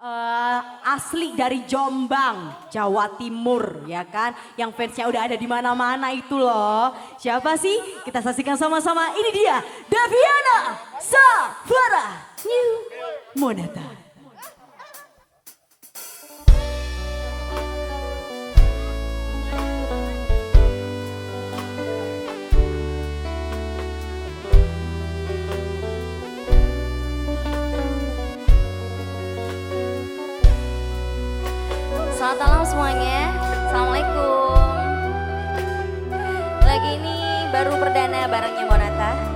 uh, asli dari Jombang, Jawa Timur ya kan. Yang fansnya udah ada di mana-mana itu loh. Siapa sih? Kita saksikan sama-sama. Ini dia, Daviana Safara New Monata. Selamat malam semuanya. Assalamualaikum. Lagi ini baru perdana barengnya Monata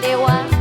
的碗。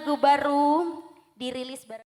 Lagu baru dirilis baru.